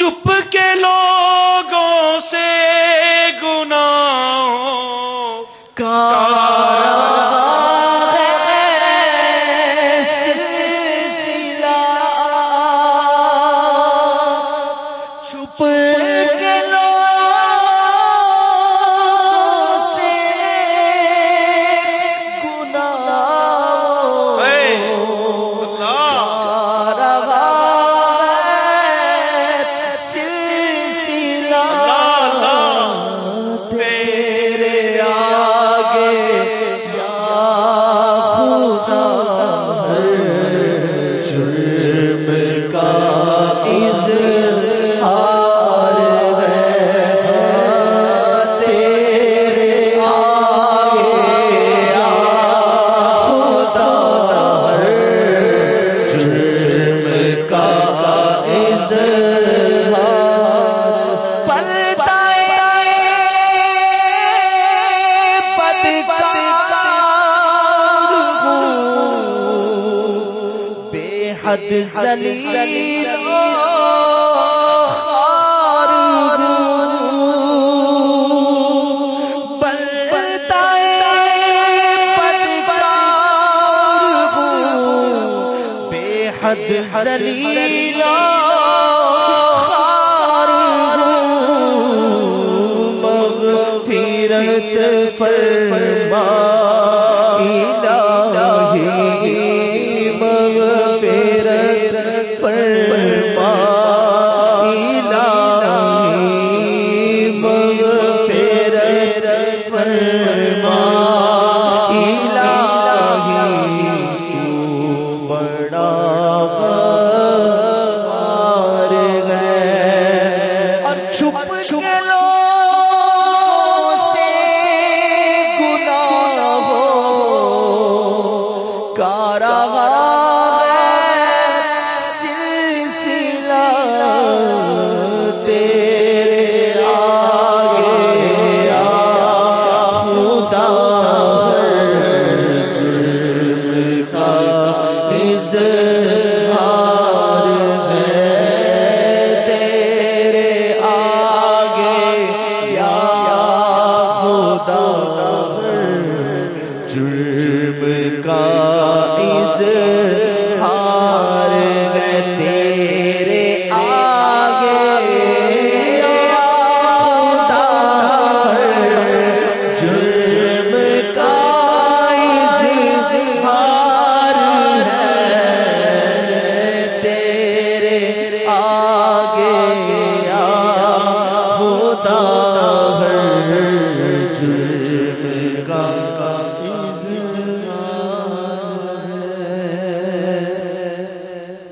چپ کے لوگوں سے گناہوں کا اس حد زلیل خار بلتا پتکار بے حد زلیل خار مغفرت فرما بڑا کا اظہار ہے تیرے آگے یا خدا جرم کا اظہار ہے تیرے آگے خدا جرم کا